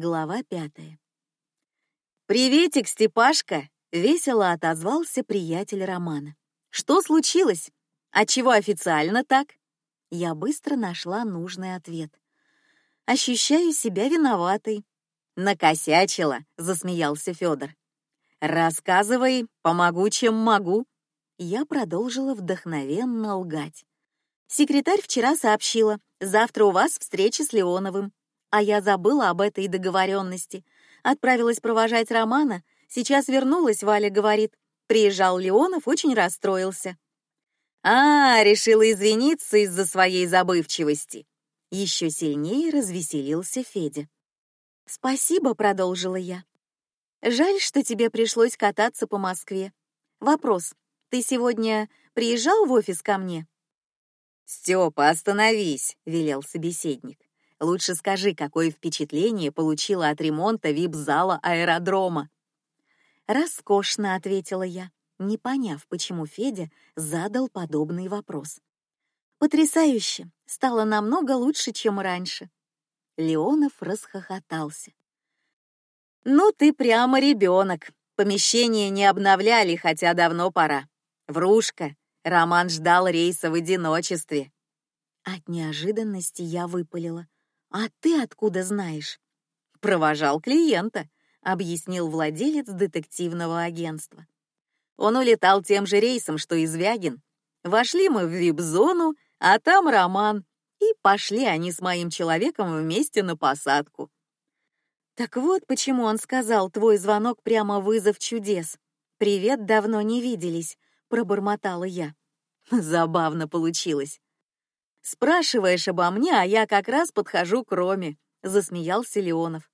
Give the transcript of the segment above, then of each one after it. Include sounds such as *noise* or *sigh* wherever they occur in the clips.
Глава пятая. «Приветик, Степашка!» — весело отозвался приятель Романа. «Что случилось? Отчего официально так?» Я быстро нашла нужный ответ. «Ощущаю себя виноватой». «Накосячила», — засмеялся Федор. «Рассказывай, помогу, чем могу». Я продолжила вдохновенно лгать. Секретарь вчера сообщила, завтра у вас встреча с Леоновым. А я забыла об этой договоренности. Отправилась провожать Романа. Сейчас вернулась, Валя говорит. Приезжал Леонов, очень расстроился. А, решила извиниться из-за своей забывчивости. Еще сильнее развеселился Федя. Спасибо, продолжила я. Жаль, что тебе пришлось кататься по Москве. Вопрос: ты сегодня приезжал в офис ко мне? Степа, остановись, велел собеседник. Лучше скажи, какое впечатление получила от ремонта вип-зала аэродрома. Роскошно, ответила я, не поняв, почему Федя задал подобный вопрос. Потрясающе, стало намного лучше, чем раньше. Леонов расхохотался. Ну ты прямо ребенок. Помещение не обновляли, хотя давно пора. Врушка. Роман ждал рейса в одиночестве. От неожиданности я выпалила: "А ты откуда знаешь?" Провожал клиента, объяснил владелец детективного агентства. Он улетал тем же рейсом, что и Звягин. Вошли мы в вип-зону, а там Роман, и пошли они с моим человеком вместе на посадку. Так вот, почему он сказал: "Твой звонок прямо вызов чудес". Привет, давно не виделись, пробормотала я. *laughs* Забавно получилось. Спрашиваешь обо мне, а я как раз подхожу к Роме. Засмеялся Леонов.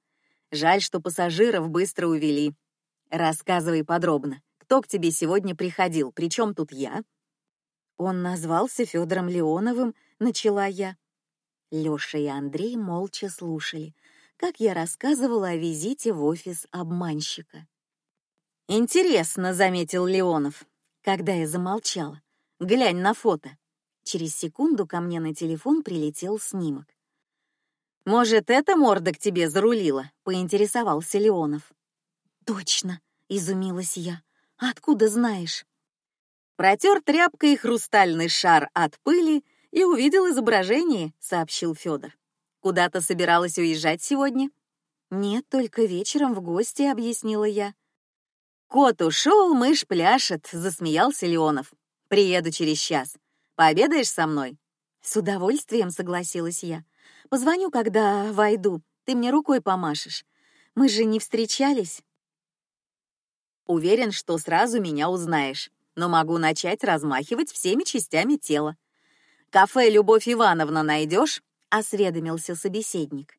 Жаль, что пассажиров быстро увели. Рассказывай подробно. Кто к тебе сегодня приходил? Причем тут я? Он назвался Федором Леоновым, начала я. Лёша и Андрей молча слушали, как я рассказывала о визите в офис обманщика. Интересно, заметил Леонов, когда я замолчала. Глянь на фото. Через секунду ко мне на телефон прилетел снимок. Может, эта морда к тебе зарулила? Поинтересовался Леонов. Точно, изумилась я. Откуда знаешь? Протер тряпкой хрустальный шар от пыли и увидел изображение, сообщил Федор. Куда-то собиралась уезжать сегодня? Нет, только вечером в гости, объяснила я. Кот ушел, мышь пляшет, засмеялся Леонов. Приеду через час. Пообедаешь со мной? С удовольствием согласилась я. Позвоню, когда войду. Ты мне рукой помашешь. Мы же не встречались. Уверен, что сразу меня узнаешь, но могу начать размахивать всеми частями тела. Кафе Любовь Ивановна найдешь? осведомился собеседник.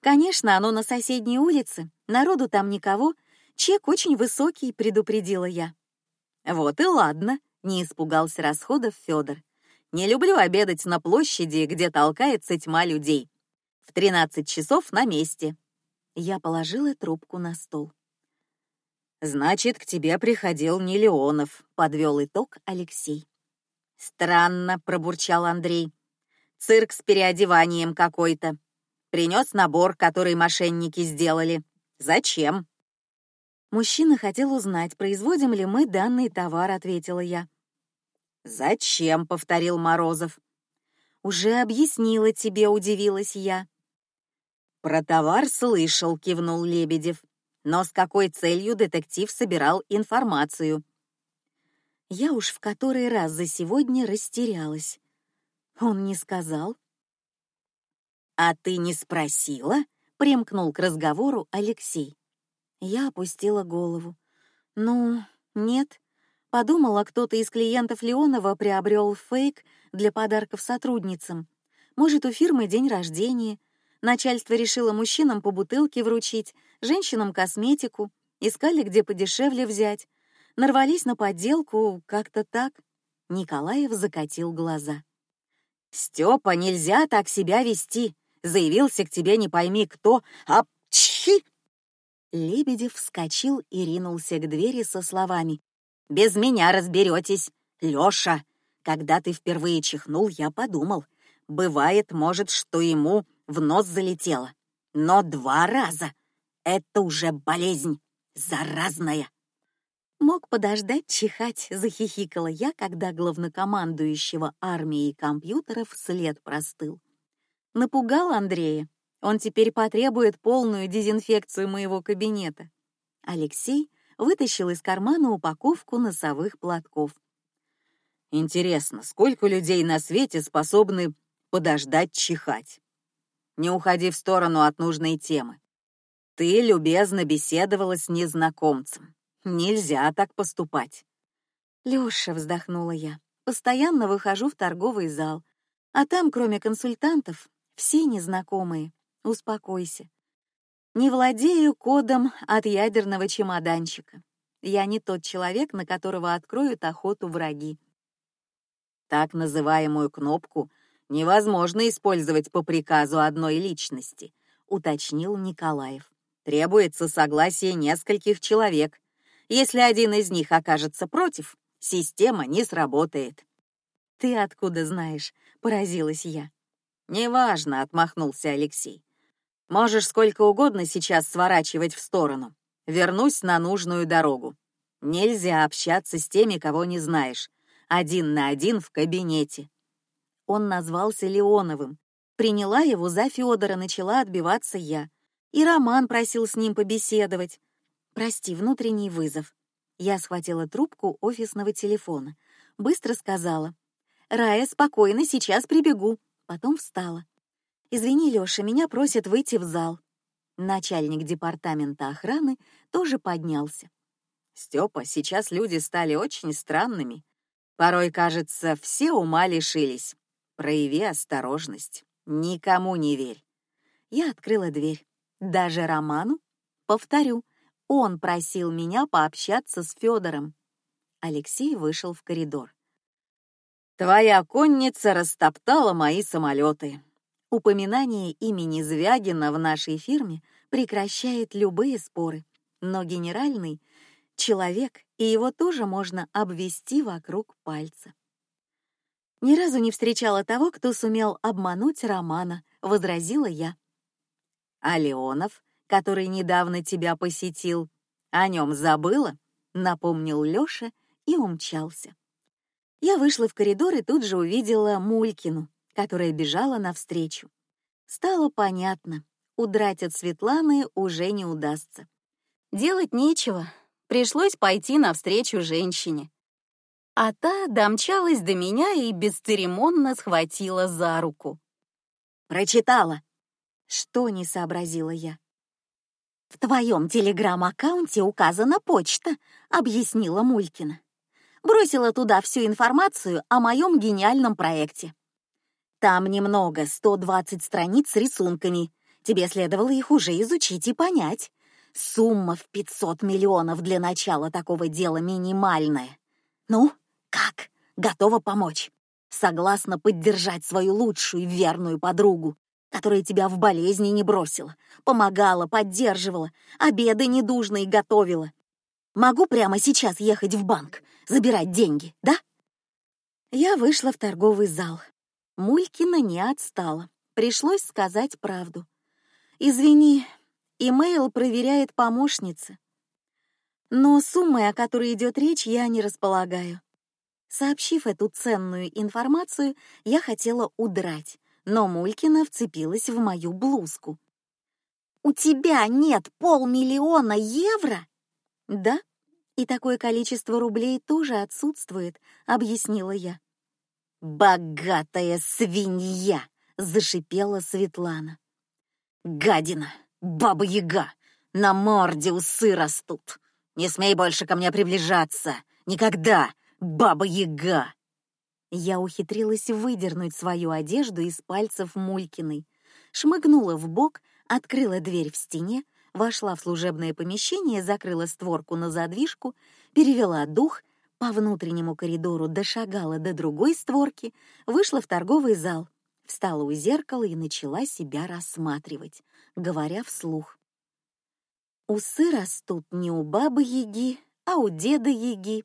Конечно, оно на соседней улице, народу там никого, чек очень высокий, предупредила я. Вот и ладно, не испугался расходов Федор. Не люблю обедать на площади, где толкается тьма людей. В тринадцать часов на месте. Я положила трубку на стол. Значит, к тебе приходил не Леонов, подвел итог Алексей. Странно, пробурчал Андрей. Цирк с переодеванием какой-то. Принес набор, который мошенники сделали. Зачем? Мужчина хотел узнать, производим ли мы данный товар, ответила я. Зачем? повторил Морозов. Уже объяснила тебе, удивилась я. Про товар слышал, кивнул Лебедев. Но с какой целью детектив собирал информацию? Я уж в который раз за сегодня растерялась. Он не сказал. А ты не спросила? Примкнул к разговору Алексей. Я опустила голову. Ну, нет. Подумала, кто-то из клиентов Леонова приобрел фейк для подарков сотрудницам. Может, у фирмы день рождения. Начальство решило мужчинам по бутылке вручить, женщинам косметику. Искали, где подешевле взять. Нарвались на подделку, как-то так. Николаев закатил глаза. Степа, нельзя так себя вести. Заявился к тебе не пойми кто, а чхи. Лебедев вскочил и ринулся к двери со словами: "Без меня разберетесь, Лёша. Когда ты впервые чихнул, я подумал, бывает, может, что ему в нос залетело, но два раза. Это уже болезнь, заразная. Мог подождать чихать, захихикала я, когда главнокомандующего армией компьютеров след простыл. Напугал Андрея. Он теперь потребует полную дезинфекцию моего кабинета. Алексей вытащил из кармана упаковку носовых платков. Интересно, сколько людей на свете способны подождать чихать? Не уходи в сторону от нужной темы. Ты любезно беседовала с незнакомцем. Нельзя так поступать. Лёша, вздохнула я. Постоянно выхожу в торговый зал, а там, кроме консультантов, все незнакомые. Успокойся. Не владею кодом от ядерного чемоданчика. Я не тот человек, на которого откроют охоту враги. Так называемую кнопку невозможно использовать по приказу одной личности, уточнил Николаев. Требуется согласие нескольких человек. Если один из них окажется против, система не сработает. Ты откуда знаешь? поразилась я. Неважно, отмахнулся Алексей. Можешь сколько угодно сейчас сворачивать в сторону. Вернусь на нужную дорогу. Нельзя общаться с теми, кого не знаешь. Один на один в кабинете. Он назвался Леоновым. Приняла его за Федора, начала отбиваться я. И Роман просил с ним побеседовать. Прости, внутренний вызов. Я схватила трубку офисного телефона, быстро сказала: "Рая, спокойно, сейчас прибегу". Потом встала. Извини, Лёша, меня просят выйти в зал. Начальник департамента охраны тоже поднялся. Степа, сейчас люди стали очень странными. Порой кажется, все ума лишились. Прояви осторожность, никому не верь. Я открыла дверь. Даже Роману. Повторю, он просил меня пообщаться с Федором. Алексей вышел в коридор. Твоя конница растоптала мои самолеты. Упоминание имени Звягина в нашей фирме прекращает любые споры, но генеральный человек, и его тоже можно обвести вокруг пальца. Ни разу не встречала того, кто сумел обмануть Романа, возразила я. А Леонов который недавно тебя посетил, о нем забыла? Напомнил Лёша и умчался. Я вышла в коридор и тут же увидела Мулькину, которая бежала навстречу. Стало понятно, удрать от Светланы уже не удастся. Делать нечего, пришлось пойти навстречу женщине. А та домчалась до меня и бесцеремонно схватила за руку. Прочитала. Что не сообразила я. В твоем телеграм-аккаунте указана почта, объяснила Мулькина. Бросила туда всю информацию о моем гениальном проекте. Там немного, 120 страниц с рисунками. Тебе следовало их уже изучить и понять. Сумма в 500 миллионов для начала такого дела минимальная. Ну, как? Готова помочь? Согласна поддержать свою лучшую верную подругу, которая тебя в болезни не бросила, помогала, поддерживала, обеды недужные готовила. Могу прямо сейчас ехать в банк, забирать деньги, да? Я вышла в торговый зал. Мулькина не отстала. Пришлось сказать правду. Извини, имейл проверяет помощница. Но суммы, о которой идет речь, я не располагаю. Сообщив эту ценную информацию, я хотела удрать, но Мулькина вцепилась в мою блузку. У тебя нет полмиллиона евро? Да, и такое количество рублей тоже отсутствует, объяснила я. Богатая свинья, зашипела Светлана. Гадина, баба Яга, на морде усы растут. Не смей больше ко мне приближаться, никогда, баба Яга. Я ухитрилась выдернуть свою одежду из пальцев Мулькиной, шмыгнула в бок, открыла дверь в стене, вошла в служебное помещение, закрыла створку на задвижку, перевела дух, по внутреннему коридору дошагала до другой створки, вышла в торговый зал, встала у зеркала и начала себя рассматривать, говоря вслух: "Усы растут не у бабы Яги, а у деда Яги.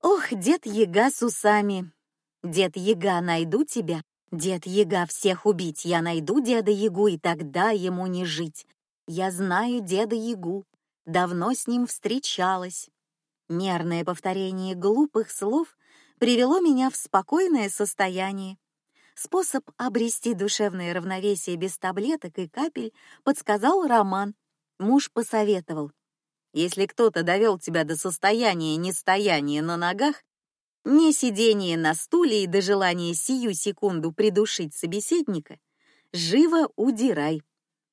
Ох, дед Яга с усами, Дед Яга, найду тебя. Дед Яга, всех убить. Я найду деда Ягу, и тогда ему не жить. Я знаю деда Ягу, давно с ним встречалась. Мерное повторение глупых слов привело меня в спокойное состояние. Способ обрести душевное равновесие без таблеток и капель подсказал Роман. Муж посоветовал: если кто-то довел тебя до состояния нестояния на ногах, не сидения на стуле и до желания сию секунду придушить собеседника, живо удирай.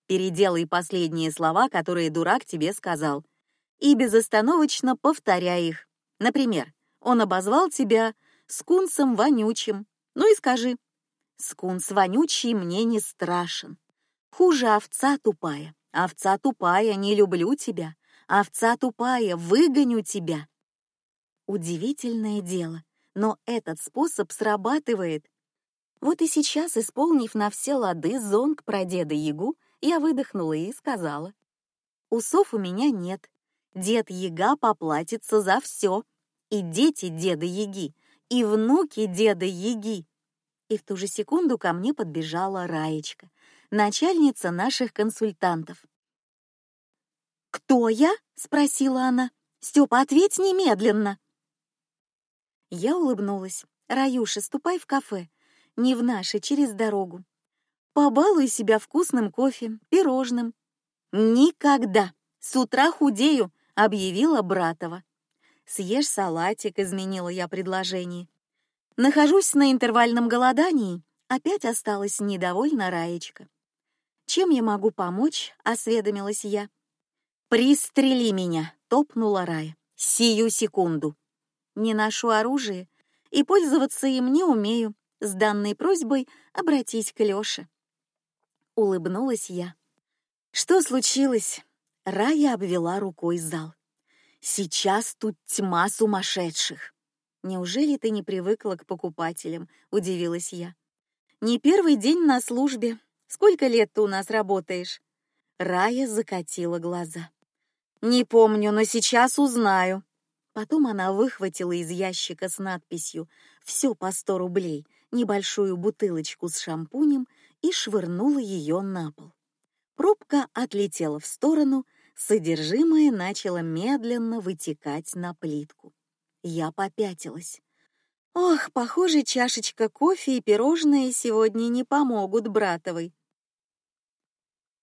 Переделай последние слова, которые дурак тебе сказал, и безостановочно повторяй их. Например, он обозвал тебя скунсом вонючим. Ну и скажи: скунс вонючий мне не страшен. Хуже овца тупая. Овца тупая, не люблю тебя. Овца тупая, выгоню тебя. Удивительное дело, но этот способ срабатывает. Вот и сейчас, исполнив на все лады зонг про деда Ягу, я выдохнула и сказала: "Усов у меня нет. Дед Яга поплатится за все, и дети деда Яги, и внуки деда Яги". И в ту же секунду ко мне подбежала Раечка, начальница наших консультантов. Кто я? спросила она. Степа, ответь немедленно. Я улыбнулась. Раюша, ступай в кафе, не в наше, через дорогу. Побалуй себя вкусным кофе, пирожным. Никогда. С утра худею, объявила Братова. Съешь салатик, изменила я предложение. Нахожусь на интервальном голодании. Опять осталась недовольна Раечка. Чем я могу помочь? осведомилась я. Пристрели меня, топнула Рая. Сию секунду. Не ношу оружие и пользоваться им не умею. С данной просьбой обратись к Лёше. Улыбнулась я. Что случилось? Рая обвела рукой зал. Сейчас тут тьма сумасшедших. Неужели ты не привыкла к покупателям? Удивилась я. Не первый день на службе. Сколько лет ты у нас работаешь? Рая закатила глаза. Не помню, но сейчас узнаю. Потом она выхватила из ящика с надписью «Все по сто рублей» небольшую бутылочку с шампунем и швырнула ее на пол. Пробка отлетела в сторону, содержимое начало медленно вытекать на плитку. Я попятилась. Ох, похоже, чашечка кофе и пирожные сегодня не помогут братовой.